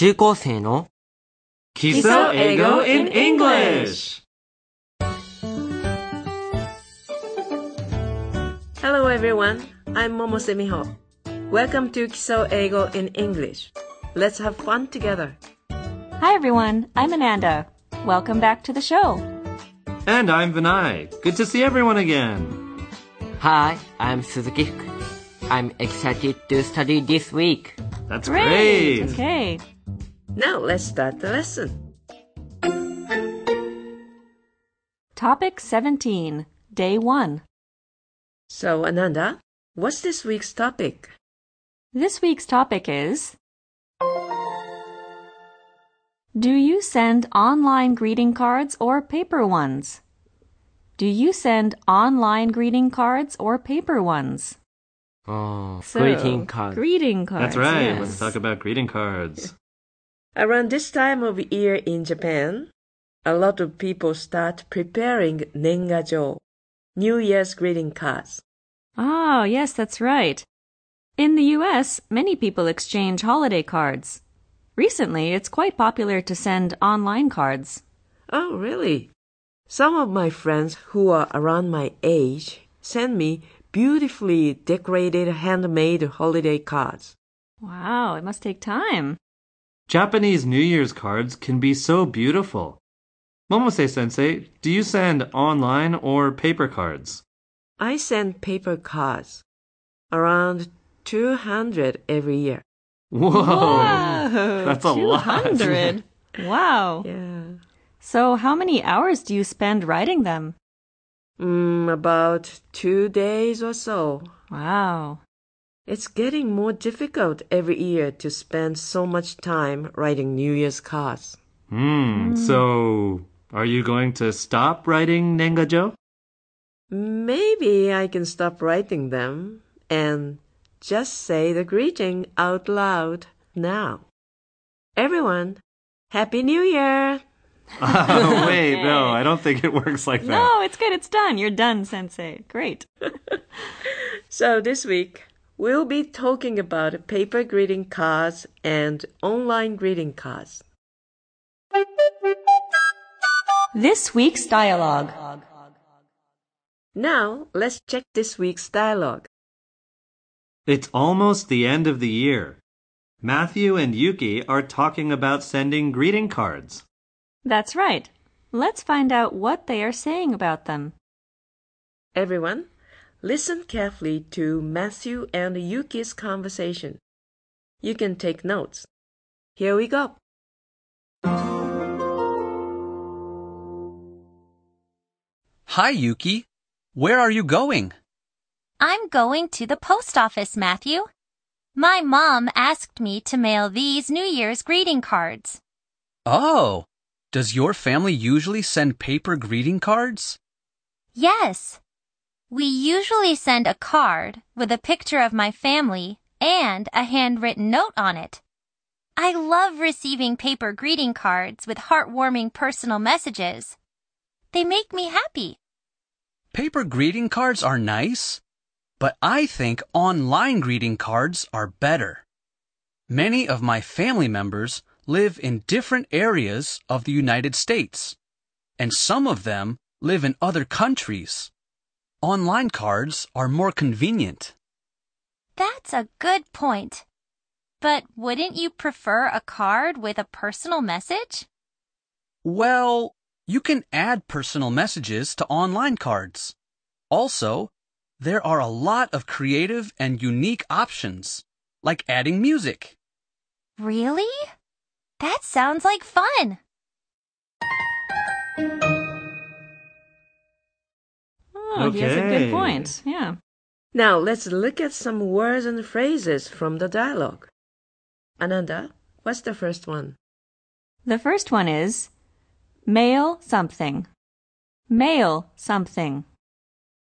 中高生の基礎英語 in English! Hello everyone, I'm Momose Miho. Welcome to Kiso Eigo in English. Let's have fun together. Hi everyone, I'm Ananda. Welcome back to the show. And I'm Vinay. Good to see everyone again. Hi, I'm Suzuki. I'm excited to study this week. That's great. Okay. Now let's start the lesson. Topic 17, Day 1. So, Ananda, what's this week's topic? This week's topic is Do you send online greeting cards or paper ones? Do you send online greeting cards or paper ones? Oh, So, greeting card. Greeting cards. That's right. yes. Let's talk about greeting cards. Around this time of year in Japan, a lot of people start preparing nengajo, New Year's greeting cards. Oh, yes, that's right. In the US, many people exchange holiday cards. Recently, it's quite popular to send online cards. Oh, really? Some of my friends who are around my age send me beautifully decorated handmade holiday cards. Wow, it must take time. Japanese New Year's cards can be so beautiful. Momose sensei, do you send online or paper cards? I send paper cards, around 200 every year. Whoa! Whoa, That's a lot. 200. wow. Yeah. So, how many hours do you spend writing them? Mm, about two days or so. Wow. It's getting more difficult every year to spend so much time writing New Year's cards. Hmm. So, are you going to stop writing Nengajo? Maybe I can stop writing them and just say the greeting out loud now. Everyone, Happy New Year! oh, wait, no, I don't think it works like that. No, it's good. It's done. You're done, Sensei. Great. So this week, we'll be talking about paper greeting cards and online greeting cards. This week's dialogue. Now, let's check this week's dialogue. It's almost the end of the year. Matthew and Yuki are talking about sending greeting cards. That's right. Let's find out what they are saying about them. Everyone, listen carefully to Matthew and Yuki's conversation. You can take notes. Here we go. Hi, Yuki. Where are you going? I'm going to the post office, Matthew. My mom asked me to mail these New Year's greeting cards. Oh, does your family usually send paper greeting cards? Yes. We usually send a card with a picture of my family and a handwritten note on it. I love receiving paper greeting cards with heartwarming personal messages. They make me happy. Paper greeting cards are nice, but I think online greeting cards are better. Many of my family members live in different areas of the United States, and some of them live in other countries. Online cards are more convenient. That's a good point. But wouldn't you prefer a card with a personal message? Well, you can add personal messages to online cards. Also, there are a lot of creative and unique options, like adding music. Really? That sounds like fun. Oh, he has a good point. Yeah. Now let's look at some words and phrases from the dialogue. Ananda, what's the first one? The first one is mail something. Mail something.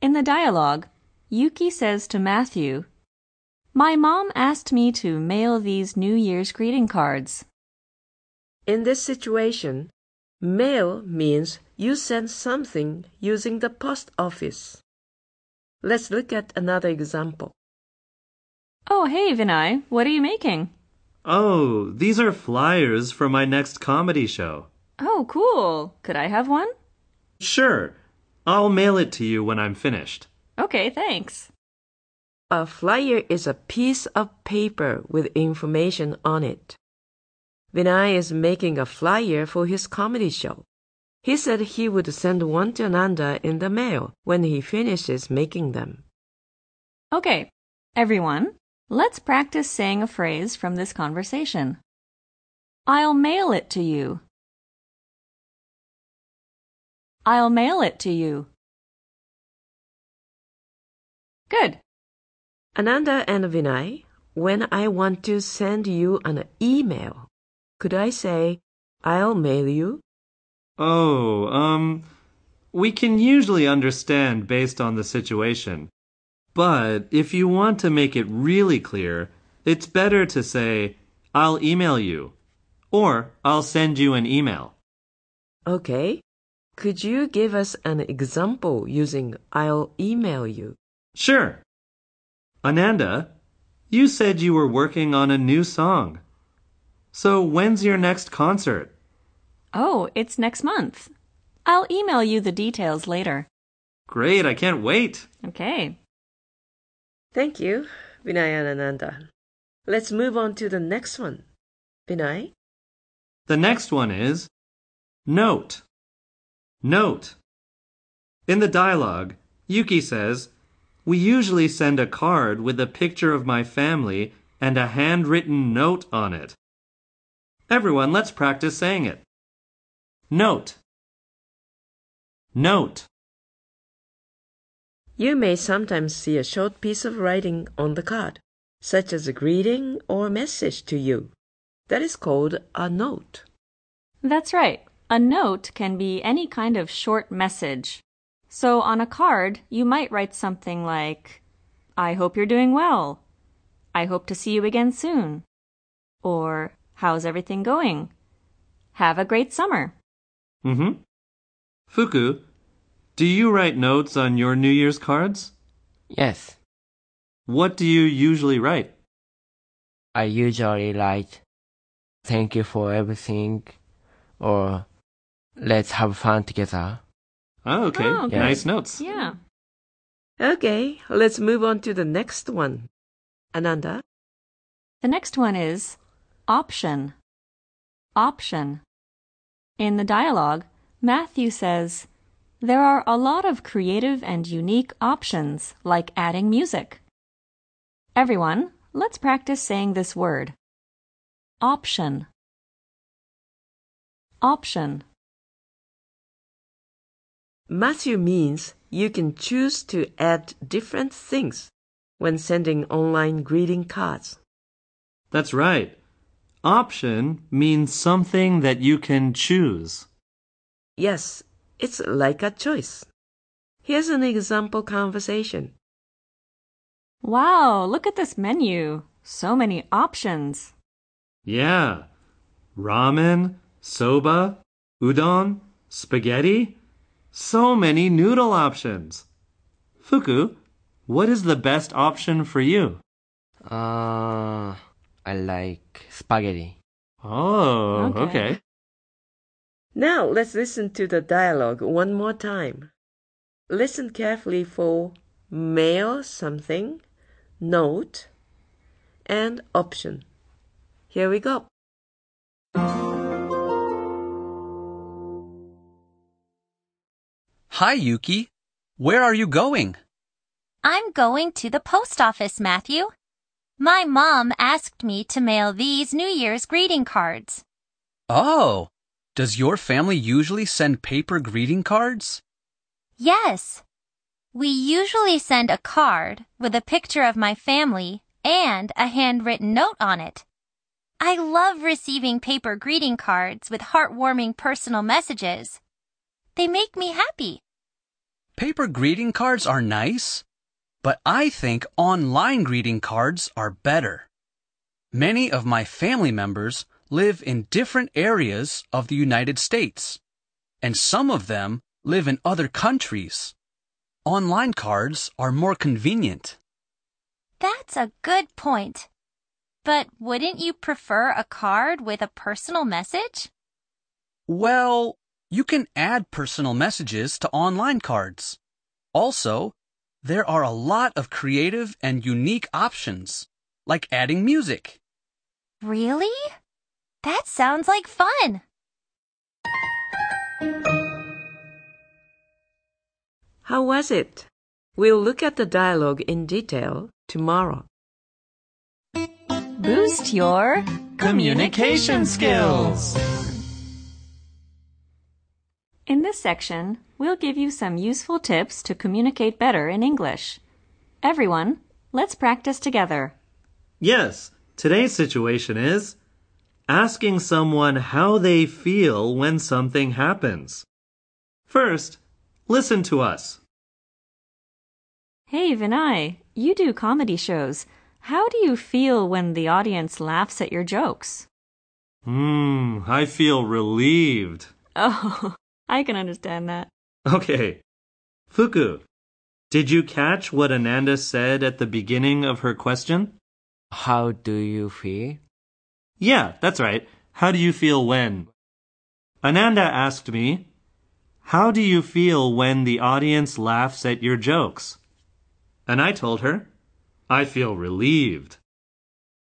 In the dialogue, Yuki says to Matthew, My mom asked me to mail these New Year's greeting cards. In this situation, mail means you send something using the post office. Let's look at another example. Oh, hey, Vinay, what are you making? Oh, these are flyers for my next comedy show. Oh, cool. Could I have one? Sure. I'll mail it to you when I'm finished. Okay, thanks. A flyer is a piece of paper with information on it. Vinay is making a flyer for his comedy show. He said he would send one to Ananda in the mail when he finishes making them. Okay, everyone, let's practice saying a phrase from this conversation. I'll mail it to you. I'll mail it to you. Good. Ananda and Vinay, when I want to send you an email, could I say, I'll mail you? Oh, um, we can usually understand based on the situation. But if you want to make it really clear, it's better to say, I'll email you, or I'll send you an email. Okay. Could you give us an example using I'll email you? Sure. Ananda, you said you were working on a new song. So when's your next concert? Oh, it's next month. I'll email you the details later. Great, I can't wait. Okay. Thank you, Vinay and Ananda. Let's move on to the next one. Vinay? The next one is note. Note. In the dialogue, Yuki says, We usually send a card with a picture of my family and a handwritten note on it. Everyone, let's practice saying it. Note. Note. You may sometimes see a short piece of writing on the card, such as a greeting or message to you. That is called a note. That's right. A note can be any kind of short message. So on a card, you might write something like, I hope you're doing well. I hope to see you again soon. Or, how's everything going? Have a great summer. Mm-hmm. Fuku, do you write notes on your New Year's cards? Yes, What do you usually write? I usually write thank you for everything or let's have fun together. Oh, okay. Oh, okay. Nice notes. Yeah. Okay, let's move on to the next one. Ananda? The next one is option. Option. In the dialogue, Matthew says, There are a lot of creative and unique options, like adding music. Everyone, let's practice saying this word. Option. Option. Matthew means you can choose to add different things when sending online greeting cards. That's right. Option means something that you can choose. Yes, it's like a choice. Here's an example conversation. Wow, look at this menu. So many options. Yeah. Ramen, soba, udon, spaghetti. So many noodle options. Fuku, what is the best option for you? Uh, I like spaghetti. Oh, Okay. okay. Now let's listen to the dialogue one more time. Listen carefully for mail something, note, and option. Here we go. Hi, Yuki. Where are you going? I'm going to the post office, Matthew. My mom asked me to mail these New Year's greeting cards. Oh, does your family usually send paper greeting cards? Yes. We usually send a card with a picture of my family and a handwritten note on it. I love receiving paper greeting cards with heartwarming personal messages. They make me happy. Paper greeting cards are nice, but I think online greeting cards are better. Many of my family members live in different areas of the United States, and some of them live in other countries. Online cards are more convenient. That's a good point. But wouldn't you prefer a card with a personal message? Well, you can add personal messages to online cards. Also, there are a lot of creative and unique options, like adding music. Really? That sounds like fun. How was it? We'll look at the dialogue in detail tomorrow. Boost your Communication skills. In this section, we'll give you some useful tips to communicate better in English. Everyone, let's practice together. Yes, today's situation is asking someone how they feel when something happens. First, listen to us. Hey, Vinay, you do comedy shows. How do you feel when the audience laughs at your jokes? Hmm, I feel relieved. Oh, I can understand that. Okay. Fuku, did you catch what Ananda said at the beginning of her question? How do you feel? Yeah, that's right. How do you feel when? Ananda asked me, How do you feel when the audience laughs at your jokes? And I told her, I feel relieved.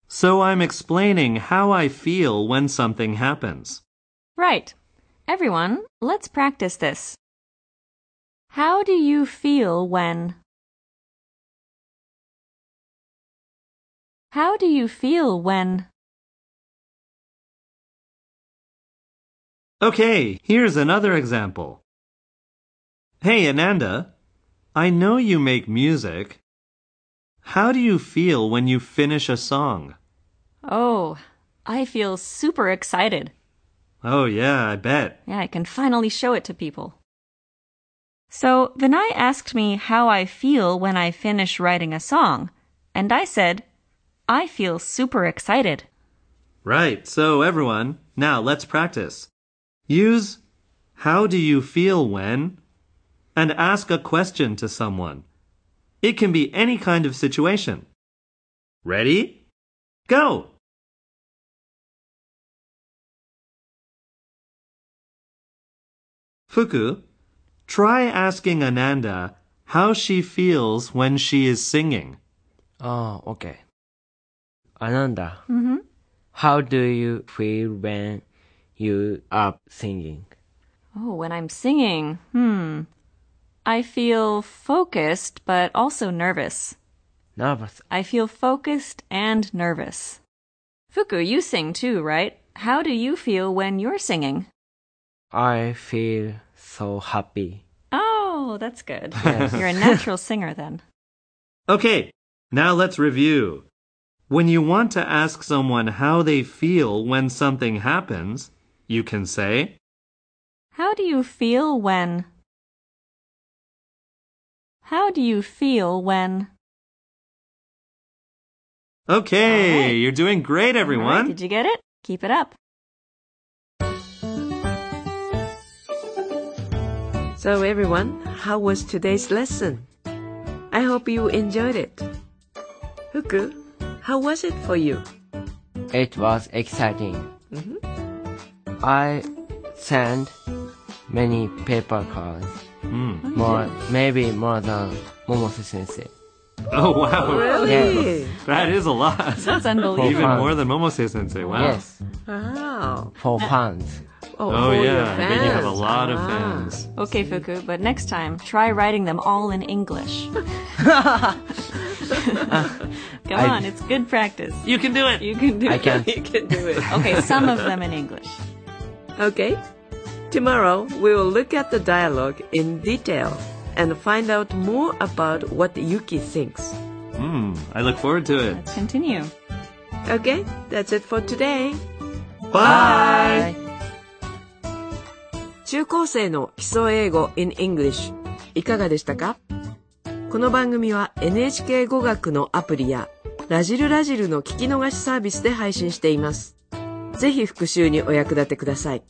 So I'm explaining how I feel when something happens. Right. Everyone, let's practice this. How do you feel when? How do you feel when? Okay, here's another example. Hey, Ananda, I know you make music. How do you feel when you finish a song? Oh, I feel super excited. Oh, yeah, I bet. Yeah, I can finally show it to people. So, Vinay asked me how I feel when I finish writing a song, and I said, I feel super excited. Right, so everyone, now let's practice. Use how do you feel when and ask a question to someone. It can be any kind of situation. Ready? Go! Fuku, try asking Ananda how she feels when she is singing. Oh, okay. Ananda, Mm-hmm. how do you feel when you are singing? Oh, when I'm singing, hmm. I feel focused, but also nervous. Nervous. I feel focused and nervous. Fuku, you sing too, right? How do you feel when you're singing? I feel so happy. Oh, that's good. Yes. You're a natural singer then. Okay, now let's review. When you want to ask someone how they feel when something happens, you can say, How do you feel when? How do you feel when? Okay, All right. you're doing great, All right, everyone. did you get it? Keep it up. So, everyone, how was today's lesson? I hope you enjoyed it. Fuku, how was it for you? It was exciting. Mhm. I sent many paper cards. Hmm. More, maybe more than Momose sensei. Oh, wow. Really? That is a lot. That's unbelievable. Even more than Momose sensei. Wow. Yes, Wow. for fans. Oh, Oh, for your yeah. I bet you have a fans. lot of Ah. fans. Okay, Fuku, but next time, try writing them all in English. Come I- on, it's good practice. You can do it. You can do I it. can't. You can do it. Okay, some of them in English. Okay. Tomorrow we will look at the dialogue in detail and find out more about what Yuki thinks. Hmm. I look forward to it. Let's continue. Okay, that's it for today. Bye. 中高生の基礎英語 in English いかがでしたか？この番組は NHK 語学のアプリやラジルラジルの聞き逃しサービスで配信しています。ぜひ復習にお役立てください。